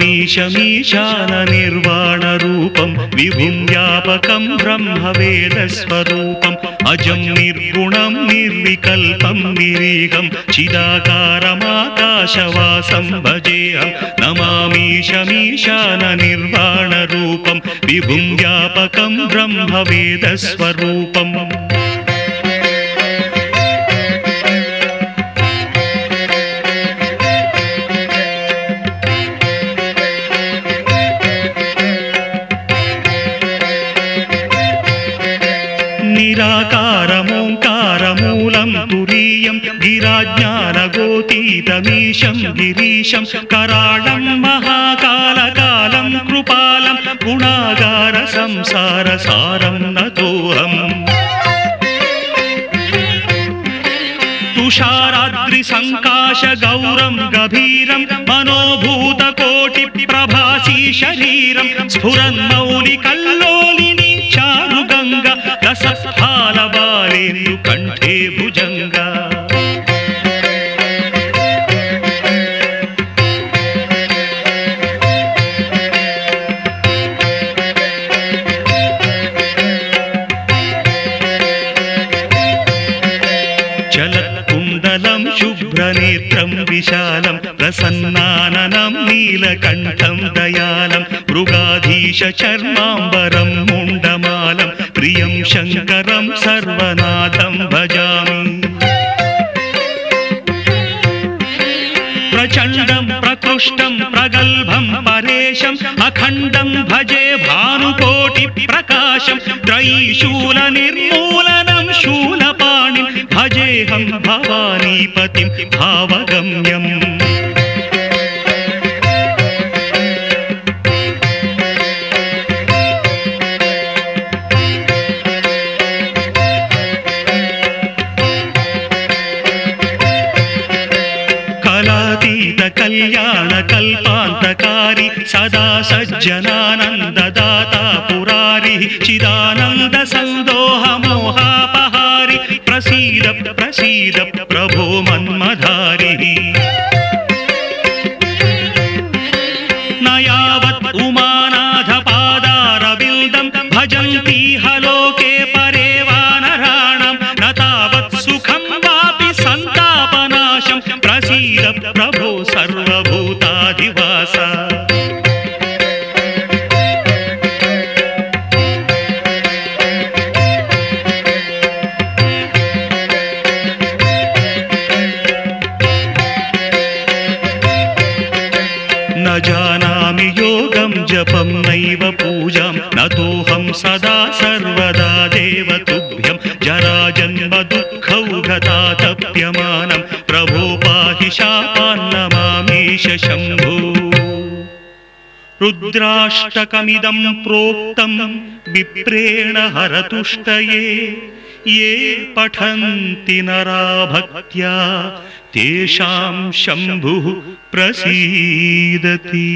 नमामीशमीशाननिर्वाणरूपं विभुं व्यापकं ब्रह्मवेदस्वरूपम् अजं निर्गुणं निर्विकल्पं निरीहं चिदाकारमाकाशवासं भजेऽहं नमामीशमीशाननिर्वाणरूपं विभुं व्यापकं ब्रह्मवेदस्वरूपम् निराकारमोङ्कारमूलं तुरीयं गिराज्ञानगोतीतमीशं गिरीशं कराळं महाकालकालं कृपालं गुणागार संसारसारं नतोऽहम् तुषाराद्रिसङ्काशगौरं गभीरं मनोभूतकोटिप्रभासी शरीरं स्फुरन्मौलिकल्लोलिनी चारुगङ्गा रसस्थालबालेन्दु कण्ठे भुजङ्गा। चलत्कुण्डलं शुभ्रनेत्रं विशालं प्रसन्नाननं नीलकण्ठं दयालं प्रियं शङ्करं सर्वनाथं भजामि। प्रचण्डं प्रकृष्टं प्रगल्भं परेशम् अखण्डं भजे भानुकोटिप्रकाशं त्रयीशूलनिर्मूलनं शूलपाणिं भजेऽहं भवानीपतिं भावगम्यम् कल्याण कल्पान्तकारी सदा सज्जनानन्ददाता पुरारि चिदानन्द सन्दोह प्रसीद प्रसीद प्रभो जपं नैव पूजां। नतोऽहं सदा सर्वदा देव तुभ्यं जराजन्म दुःखौघतातप्यमानं प्रभो पाहि शापान्नमामीश शम्भो। रुद्राष्टकमिदं प्रोक्तं विप्रेण हरतुष्टये। ये पठन्ति नरा भक्त्या तेषां शम्भुः प्रसीदति